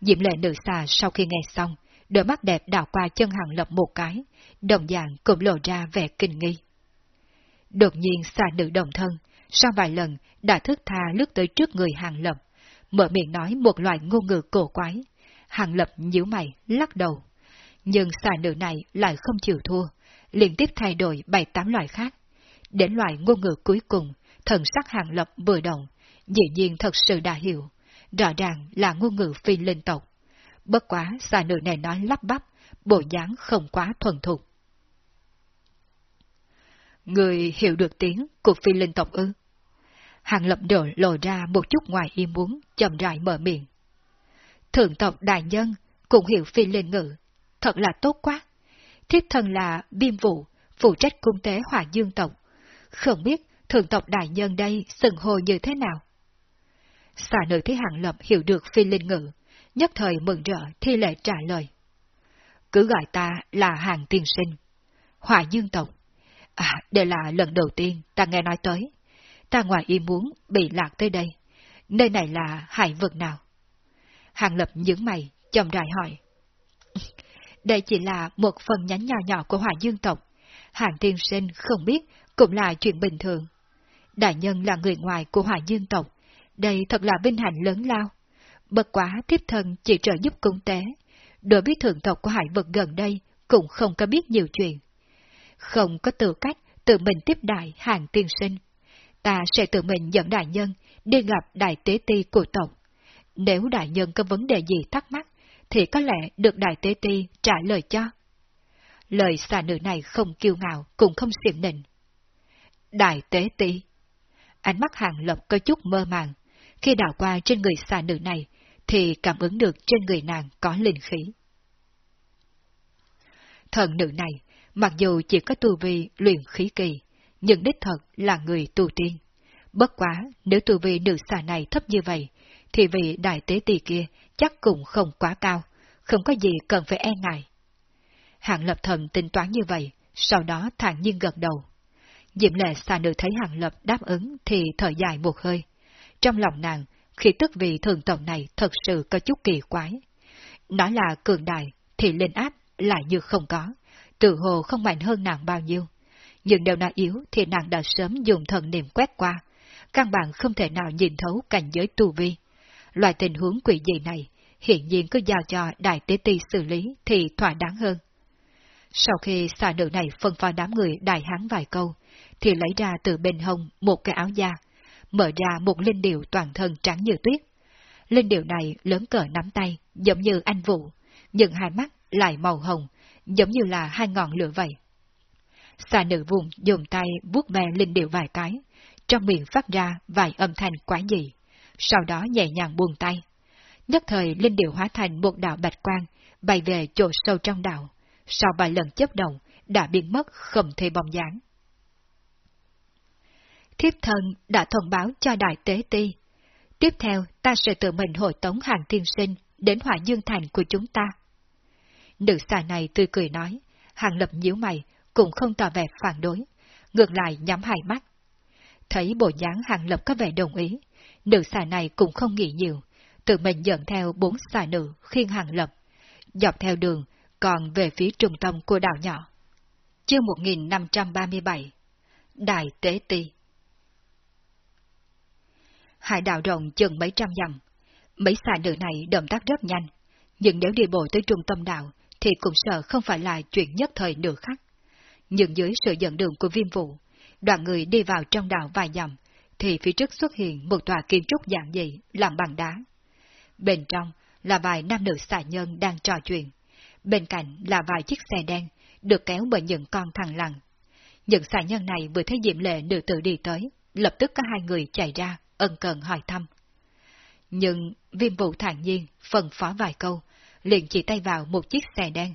Diệm lệ nữ xà sau khi nghe xong, đôi mắt đẹp đảo qua chân hàng lập một cái, đồng dạng cũng lộ ra vẻ kinh nghi. Đột nhiên xà nữ đồng thân, sau vài lần đã thức tha lướt tới trước người hàng lập, mở miệng nói một loại ngôn ngữ cổ quái. Hàng lập nhíu mày, lắc đầu. Nhưng xà nữ này lại không chịu thua, liên tiếp thay đổi bảy tám loại khác. Đến loại ngôn ngữ cuối cùng, thần sắc hàng lập vừa động, dĩ nhiên thật sự đã hiểu, rõ ràng là ngôn ngữ phi linh tộc. Bất quá xà nữ này nói lắp bắp, bộ dáng không quá thuần thục. Người hiểu được tiếng của phi linh tộc ư? Hàng lập đổ lộ ra một chút ngoài ý muốn, chậm rãi mở miệng. Thượng tộc đại nhân cũng hiểu phi linh ngữ, thật là tốt quá. Thiết thần là biêm vụ, phụ trách cung tế hỏa dương tộc. Không biết thượng tộc đại nhân đây sừng hồ như thế nào? Xà nữ thấy hàng lập hiểu được phi linh ngữ, nhất thời mừng rỡ thi lệ trả lời. cứ gọi ta là hàng tiên sinh. Hỏa dương tộc. À, đây là lần đầu tiên ta nghe nói tới. Ta ngoài ý muốn bị lạc tới đây. Nơi này là hải vực nào? Hàng lập nhướng mày, chồng rãi hỏi. Đây chỉ là một phần nhánh nhỏ nhỏ của hỏa dương tộc. Hàng tiên sinh không biết cũng là chuyện bình thường. Đại nhân là người ngoài của hỏa dương tộc. Đây thật là vinh hạnh lớn lao. Bất quá tiếp thân chỉ trợ giúp cung tế. Đối với thượng tộc của hải vực gần đây cũng không có biết nhiều chuyện. Không có tư cách tự mình tiếp đại hàng tiên sinh. Ta sẽ tự mình dẫn đại nhân đi gặp đại tế ti của tộc. Nếu đại nhân có vấn đề gì thắc mắc, thì có lẽ được đại tế ti trả lời cho. Lời xà nữ này không kiêu ngạo, cũng không xiểm nịnh. Đại tế ti Ánh mắt hàng lập có chút mơ màng. Khi đảo qua trên người xà nữ này, thì cảm ứng được trên người nàng có linh khí. Thần nữ này, mặc dù chỉ có tu vi luyện khí kỳ, nhưng đích thật là người tu tiên. Bất quá, nếu tu vi nữ xà này thấp như vậy, thì vị đại tế tỳ kia chắc cũng không quá cao, không có gì cần phải e ngại. Hạng lập thầm tính toán như vậy, sau đó thản nhiên gật đầu. Diệm lệ xà nữ thấy hạng lập đáp ứng thì thở dài một hơi. Trong lòng nàng, khi tức vị thường tổng này thật sự có chút kỳ quái. Nói là cường đại, thì lên áp lại như không có, tự hồ không mạnh hơn nàng bao nhiêu. Nhưng đều nàng yếu thì nàng đã sớm dùng thần niệm quét qua, căn bản không thể nào nhìn thấu cảnh giới tu vi. Loại tình huống quỷ dị này, hiện nhiên cứ giao cho đại tế ti xử lý thì thỏa đáng hơn. Sau khi xà nữ này phân pha đám người đại hán vài câu, thì lấy ra từ bên hông một cái áo da, mở ra một linh điệu toàn thân trắng như tuyết. Linh điệu này lớn cỡ nắm tay, giống như anh vũ, nhưng hai mắt lại màu hồng, giống như là hai ngọn lửa vậy. Xà nữ vùng dùng tay vuốt ve linh điệu vài cái, trong miệng phát ra vài âm thanh quái dị, sau đó nhẹ nhàng buông tay. Nhất thời linh điệu hóa thành một đạo bạch quang, bay về chỗ sâu trong đạo, sau vài lần chấp động, đã biến mất không thể bóng dáng. Thiếp thân đã thông báo cho đại tế ti. Tiếp theo, ta sẽ tự mình hội tống hàng tiên sinh đến hỏa dương thành của chúng ta. Nữ xà này tươi cười nói, hàng lập nhíu mày, cũng không tỏ vẻ phản đối, ngược lại nhắm hai mắt. Thấy bộ dáng hàng lập có vẻ đồng ý, nữ xà này cũng không nghĩ nhiều, tự mình dẫn theo bốn xà nữ khiên hàng lập, dọc theo đường, còn về phía trung tâm của đảo nhỏ. Chương 1537 Đại Tế Ti. Hải đảo rộng chừng mấy trăm dặm, mấy xà nữ này động tác rất nhanh, nhưng nếu đi bộ tới trung tâm đảo thì cũng sợ không phải là chuyện nhất thời nửa khắc. Nhưng dưới sự dẫn đường của viêm vụ, đoàn người đi vào trong đảo vài dặm, thì phía trước xuất hiện một tòa kiến trúc dạng dị làm bằng đá. Bên trong là vài nam nữ xà nhân đang trò chuyện, bên cạnh là vài chiếc xe đen được kéo bởi những con thằng lằn. Những xà nhân này vừa thấy diệm lệ nữ tử đi tới, lập tức có hai người chạy ra, ân cần hỏi thăm. Nhưng viêm vụ thản nhiên, phần phó vài câu, liền chỉ tay vào một chiếc xe đen.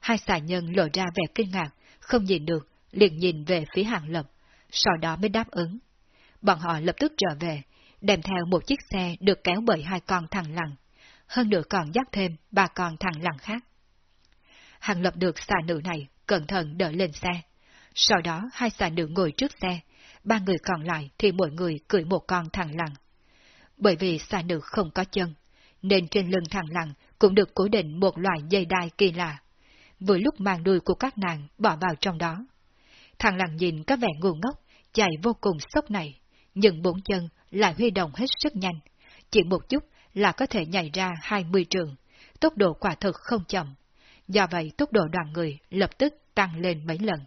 Hai xà nhân lộ ra vẻ kinh ngạc, không nhìn được, liền nhìn về phía hàng lập, sau đó mới đáp ứng. Bọn họ lập tức trở về, đem theo một chiếc xe được kéo bởi hai con thằng lằn, hơn nữa còn dắt thêm ba con thằng lằn khác. Hàng lập được xà nữ này cẩn thận đỡ lên xe. Sau đó hai xà nữ ngồi trước xe, ba người còn lại thì mỗi người cưỡi một con thằng lằn. Bởi vì xà nữ không có chân, nên trên lưng thằng lằn cũng được cố định một loại dây đai kỳ lạ. Vừa lúc màn đuôi của các nàng bỏ vào trong đó. Thằng lằn nhìn có vẻ ngu ngốc, chạy vô cùng sốc này, nhưng bốn chân lại huy động hết sức nhanh. Chỉ một chút là có thể nhảy ra 20 trường, tốc độ quả thực không chậm. Do vậy tốc độ đoàn người lập tức tăng lên mấy lần.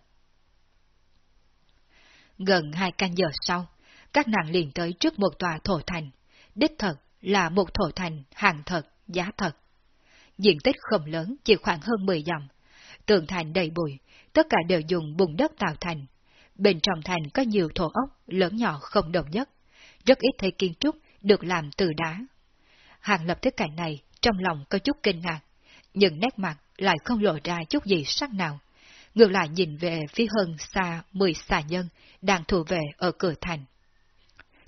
Gần hai canh giờ sau, các nàng liền tới trước một tòa thổ thành. Đích thật là một thổ thành hàng thật, giá thật. Diện tích không lớn, chỉ khoảng hơn 10 dặm. Tường thành đầy bụi, tất cả đều dùng bùn đất tạo thành. Bên trong thành có nhiều thổ ốc, lớn nhỏ không đồng nhất. Rất ít thấy kiến trúc được làm từ đá. Hàng lập thế cảnh này, trong lòng có chút kinh ngạc, nhưng nét mặt lại không lộ ra chút gì sắc nào. Ngược lại nhìn về phía hơn xa mười xà nhân đang thủ vệ ở cửa thành.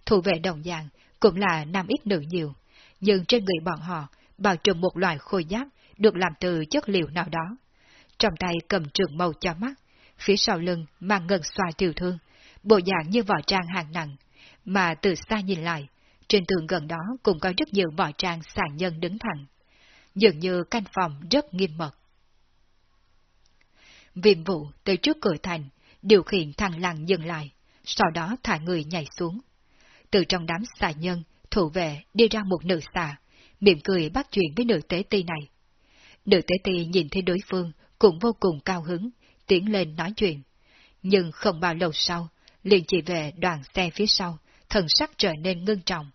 Thủ vệ đồng dạng cũng là nam ít nữ nhiều, nhưng trên người bọn họ bao trùm một loại khôi giáp được làm từ chất liệu nào đó, trong tay cầm trường màu cho mắt, phía sau lưng mang ngân xoa tiểu thương, bộ dạng như vỏ trang hàng nặng, mà từ xa nhìn lại, trên tường gần đó cũng có rất nhiều vỏ trang sàn nhân đứng thẳng. Dường như căn phòng rất nghiêm mật. Viêm vụ tới trước cửa thành, điều khiển thằng làng dừng lại, sau đó thả người nhảy xuống. Từ trong đám xà nhân, thủ vệ đi ra một nữ xà, mỉm cười bắt chuyện với nữ tế ti này. Nữ tế ti nhìn thấy đối phương cũng vô cùng cao hứng, tiến lên nói chuyện. Nhưng không bao lâu sau, liền chỉ về đoàn xe phía sau, thần sắc trở nên ngưng trọng.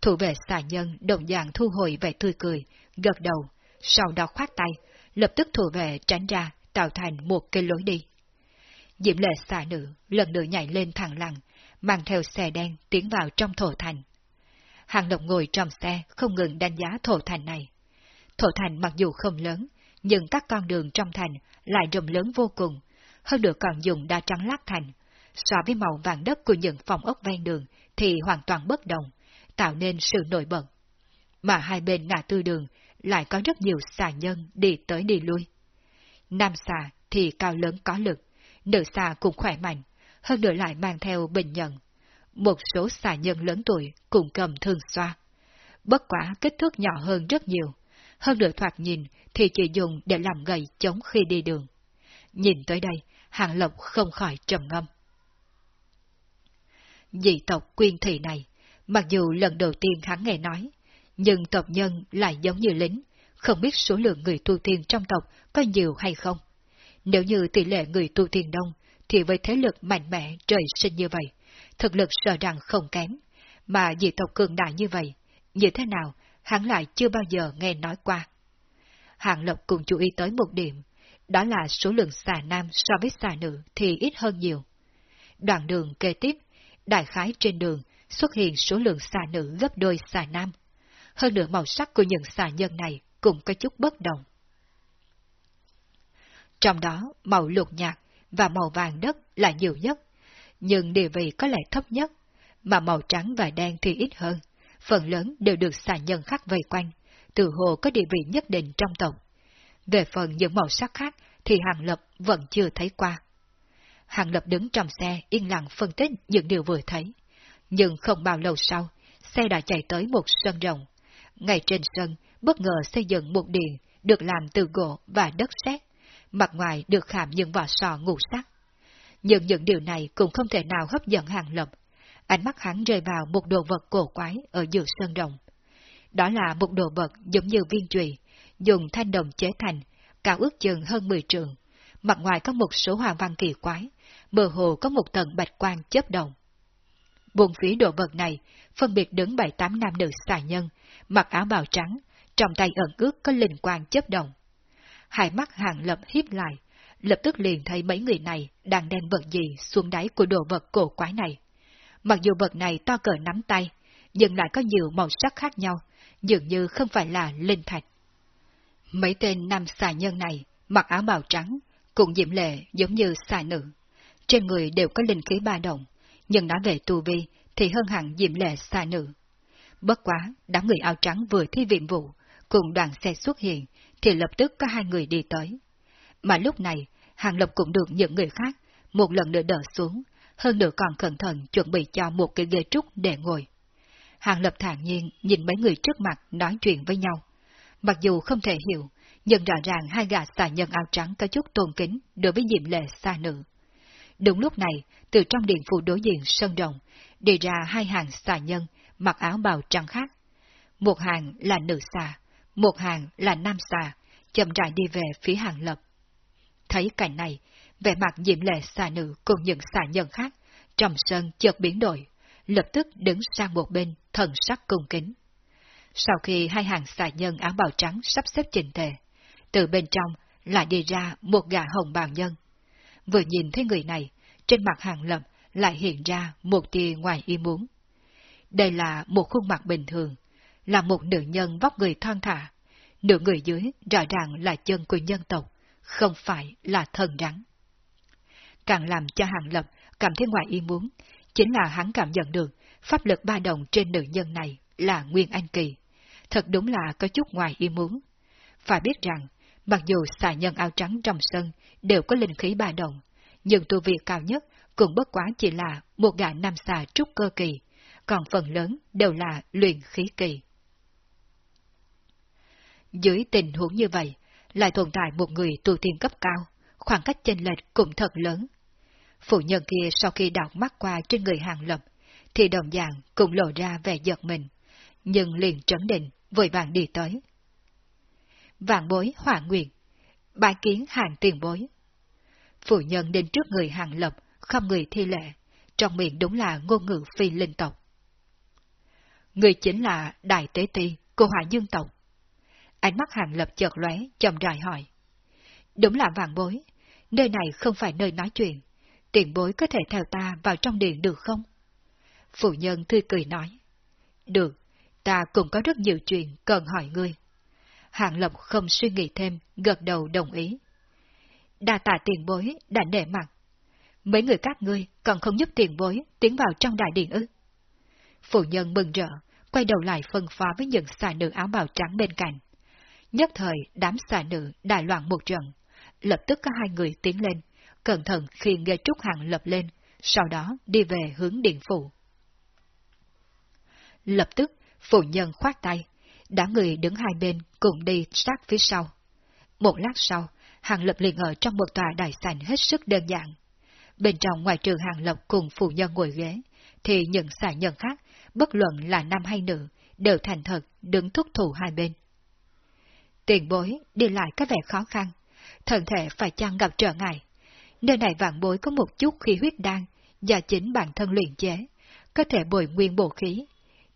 Thủ vệ xà nhân đồng dạng thu hồi vẻ tươi cười, gật đầu, sau đó khoát tay, lập tức thủ vệ tránh ra, tạo thành một cái lối đi. Diễm lệ xà nữ lần nữa nhảy lên thẳng lặng, mang theo xe đen tiến vào trong thổ thành. Hàng Lộc ngồi trong xe không ngừng đánh giá thổ thành này. Thổ thành mặc dù không lớn, nhưng các con đường trong thành lại rộng lớn vô cùng, hơn nữa còn dùng đa trắng lát thành. So với màu vàng đất của những phòng ốc ven đường thì hoàn toàn bất đồng, tạo nên sự nổi bật. Mà hai bên ngã tư đường lại có rất nhiều xà nhân đi tới đi lui. Nam xà thì cao lớn có lực, nữ xà cũng khỏe mạnh, hơn nữa lại mang theo bình nhận. Một số xà nhân lớn tuổi cũng cầm thương xoa. Bất quả kích thước nhỏ hơn rất nhiều, hơn nữa thoạt nhìn thì chỉ dùng để làm gầy chống khi đi đường. Nhìn tới đây, Hàng Lộc không khỏi trầm ngâm. Dị tộc quyên thị này, mặc dù lần đầu tiên hắn nghe nói, nhưng tộc nhân lại giống như lính, không biết số lượng người tu tiên trong tộc có nhiều hay không. Nếu như tỷ lệ người tu tiên đông, thì với thế lực mạnh mẽ trời sinh như vậy, thực lực sợ rằng không kém, mà dị tộc cường đại như vậy, như thế nào hắn lại chưa bao giờ nghe nói qua. Hàng Lộc cũng chú ý tới một điểm, đó là số lượng xà nam so với xà nữ thì ít hơn nhiều. Đoạn đường kế tiếp, đại khái trên đường xuất hiện số lượng xà nữ gấp đôi xà nam. Hơn nữa màu sắc của những xà nhân này cũng có chút bất đồng. Trong đó, màu lục nhạt và màu vàng đất là nhiều nhất, nhưng địa vị có lẽ thấp nhất, mà màu trắng và đen thì ít hơn, phần lớn đều được xà nhân khác vây quanh, từ hồ có địa vị nhất định trong tộc. Về phần những màu sắc khác thì Hàng Lập vẫn chưa thấy qua. Hàng Lập đứng trong xe yên lặng phân tích những điều vừa thấy. Nhưng không bao lâu sau, xe đã chạy tới một sân rộng. Ngay trên sân, bất ngờ xây dựng một điện được làm từ gỗ và đất sét, mặt ngoài được khảm những vỏ sò ngũ sắc. Nhưng những điều này cũng không thể nào hấp dẫn Hàng Lập. Ánh mắt hắn rơi vào một đồ vật cổ quái ở giữa sân đồng, Đó là một đồ vật giống như viên trùy, dùng thanh đồng chế thành, cao ước chừng hơn 10 trường. Mặt ngoài có một số hoàng văn kỳ quái, mơ hồ có một tầng bạch quang chớp động. Buồn phía đồ vật này, phân biệt đứng bảy tám nam nữ xà nhân, mặc áo bào trắng, trong tay ẩn ước có linh quang chớp động. Hai mắt hàng lập hiếp lại, lập tức liền thấy mấy người này đang đem vật gì xuống đáy của đồ vật cổ quái này. Mặc dù vật này to cỡ nắm tay, nhưng lại có nhiều màu sắc khác nhau, dường như không phải là linh thạch. Mấy tên nam xà nhân này mặc áo bào trắng, cũng diễm lệ giống như xà nữ. Trên người đều có linh khí ba động, nhưng nói về tu vi thì hơn hẳn diễm lệ xà nữ. Bất quá, đám người áo trắng vừa thi viện vụ, cùng đoàn xe xuất hiện, thì lập tức có hai người đi tới. Mà lúc này, Hàng Lập cũng được những người khác một lần nữa đỡ xuống, hơn nữa còn cẩn thận chuẩn bị cho một cái ghế trúc để ngồi. Hàng Lập thản nhiên nhìn mấy người trước mặt nói chuyện với nhau. Mặc dù không thể hiểu, nhưng rõ ràng hai gã xà nhân áo trắng có chút tôn kính đối với diệm lệ xa nữ. Đúng lúc này, từ trong điện phủ đối diện sân đồng đi ra hai hàng xà nhân mặc áo bào trắng khác. Một hàng là nữ xà, một hàng là nam xà, chậm rãi đi về phía hàng lập. Thấy cảnh này, vẻ mặt diễm lệ xà nữ cùng những xà nhân khác, trong sân chợt biến đổi, lập tức đứng sang một bên, thần sắc cung kính. Sau khi hai hàng xà nhân áo bào trắng sắp xếp chỉnh tề, từ bên trong lại đi ra một gã hồng bào nhân. Vừa nhìn thấy người này, trên mặt hàng lập lại hiện ra một tia ngoài ý muốn. Đây là một khuôn mặt bình thường, là một nữ nhân vóc người thon thả, nửa người dưới rõ ràng là chân của nhân tộc, không phải là thần rắn. Càng làm cho hàng lập cảm thấy ngoài ý muốn, chính là hắn cảm nhận được pháp lực ba đồng trên nữ nhân này là Nguyên Anh Kỳ. Thật đúng là có chút ngoài ý muốn. Phải biết rằng, Mặc dù xà nhân áo trắng trong sân đều có linh khí ba đồng, nhưng tu vi cao nhất cũng bất quá chỉ là một gã nam xà trúc cơ kỳ, còn phần lớn đều là luyện khí kỳ. Dưới tình huống như vậy, lại tồn tại một người tu tiên cấp cao, khoảng cách chênh lệch cũng thật lớn. Phụ nhân kia sau khi đọc mắt qua trên người hàng lập, thì đồng dạng cũng lộ ra vẻ giật mình, nhưng liền trấn định, vội vàng đi tới. Vạn bối hỏa nguyện, bái kiến hàng tiền bối. Phụ nhân đến trước người hàng lập, không người thi lệ, trong miệng đúng là ngôn ngữ phi linh tộc. Người chính là Đại Tế Ti của Hỏa Dương Tộc. Ánh mắt hàng lập chợt lóe, chậm rãi hỏi. Đúng là vàng bối, nơi này không phải nơi nói chuyện, tiền bối có thể theo ta vào trong điện được không? Phụ nhân tươi cười nói. Được, ta cũng có rất nhiều chuyện cần hỏi ngươi. Hạng lộc không suy nghĩ thêm, gật đầu đồng ý. Đa tạ tiền bối đã nể mặt. Mấy người các ngươi còn không giúp tiền bối tiến vào trong đại điện ư. Phụ nhân mừng rỡ, quay đầu lại phân phó với những xà nữ áo bào trắng bên cạnh. Nhất thời đám xà nữ đại loạn một trận, lập tức có hai người tiến lên, cẩn thận khi nghe trúc hàng lập lên, sau đó đi về hướng điện phủ. Lập tức, phụ nhân khoát tay, đám người đứng hai bên cùng đi sát phía sau. Một lát sau, hàng lập liền ở trong một tòa đại sảnh hết sức đơn giản. Bên trong ngoài trừ hàng lập cùng phụ nhân ngồi ghế, thì những xã nhân khác, bất luận là nam hay nữ, đều thành thật đứng thúc thủ hai bên. Tiền bối đi lại có vẻ khó khăn, thân thể phải chăng gặp trở ngại. Nơi này vạn bối có một chút khí huyết đan, và chính bản thân luyện chế, có thể bồi nguyên bổ khí.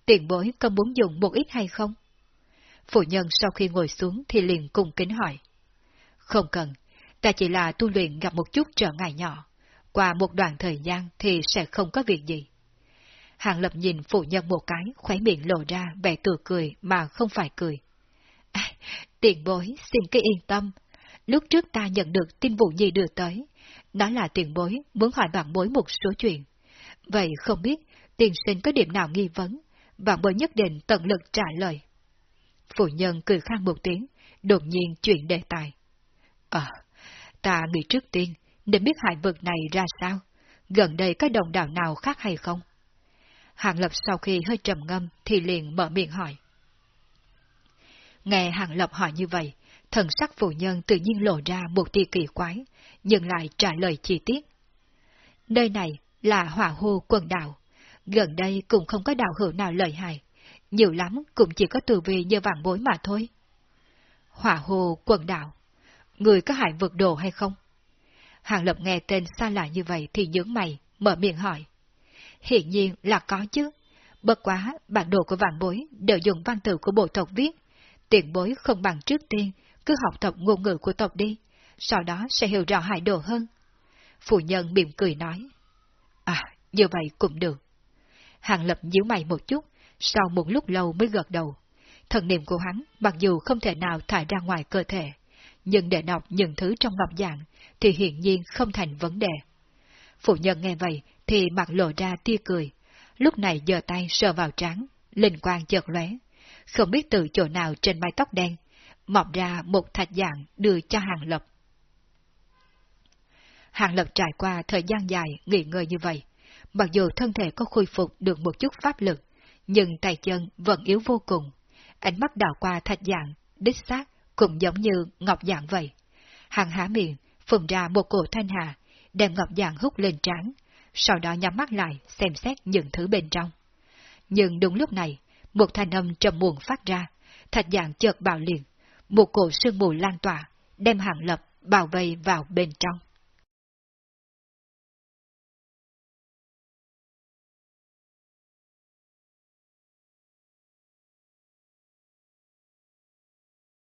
Tiền bối có muốn dùng một ít hay không? Phụ nhân sau khi ngồi xuống thì liền cung kính hỏi. Không cần, ta chỉ là tu luyện gặp một chút trở ngại nhỏ. Qua một đoạn thời gian thì sẽ không có việc gì. Hàng lập nhìn phụ nhân một cái, khóe miệng lộ ra vẻ tựa cười mà không phải cười. À, tiền bối, xin cứ yên tâm. Lúc trước ta nhận được tin vụ nhi đưa tới, nó là tiền bối muốn hỏi bạn bối một số chuyện. Vậy không biết tiền sinh có điểm nào nghi vấn, bạn bối nhất định tận lực trả lời. Phụ nhân cười khang một tiếng, đột nhiên chuyển đề tài. Ờ, ta nghĩ trước tiên, nên biết hải vực này ra sao, gần đây có đồng đảo nào khác hay không? Hàng Lập sau khi hơi trầm ngâm thì liền mở miệng hỏi. Nghe Hàng Lập hỏi như vậy, thần sắc phụ nhân tự nhiên lộ ra một tia kỳ quái, nhưng lại trả lời chi tiết. Nơi này là hỏa hô quần đảo, gần đây cũng không có đạo hữu nào lợi hại, nhiều lắm cũng chỉ có từ vi như vàng bối mà thôi. Hỏa hồ quần đảo, người có hại vượt đồ hay không? Hàng Lập nghe tên xa lạ như vậy thì nhướng mày, mở miệng hỏi. Hiện nhiên là có chứ. Bất quá, bản đồ của vạn bối đều dùng văn tự của bộ tộc viết. Tiền bối không bằng trước tiên, cứ học tập ngôn ngữ của tộc đi, sau đó sẽ hiểu rõ hải đồ hơn. Phụ nhân mỉm cười nói. À, như vậy cũng được. Hàng Lập nhíu mày một chút, sau một lúc lâu mới gật đầu. Thần niệm của hắn mặc dù không thể nào thải ra ngoài cơ thể, nhưng để đọc những thứ trong ngọc dạng thì hiển nhiên không thành vấn đề. Phụ nhân nghe vậy thì mặt lộ ra tia cười, lúc này giơ tay sờ vào trán, linh quang chợt lóe, không biết từ chỗ nào trên mái tóc đen, mọc ra một thạch dạng đưa cho Hàng Lập. Hàng Lập trải qua thời gian dài nghỉ ngơi như vậy, mặc dù thân thể có khôi phục được một chút pháp lực, nhưng tay chân vẫn yếu vô cùng. Ánh mắt đảo qua thạch dạng, đích xác, cũng giống như ngọc dạng vậy. Hàng há miệng, phùng ra một cổ thanh hà, đem ngọc dạng hút lên trán, sau đó nhắm mắt lại xem xét những thứ bên trong. Nhưng đúng lúc này, một thanh âm trầm muộn phát ra, thạch dạng chợt bạo liền, một cổ sương mù lan tỏa, đem hàng lập bảo vây vào bên trong.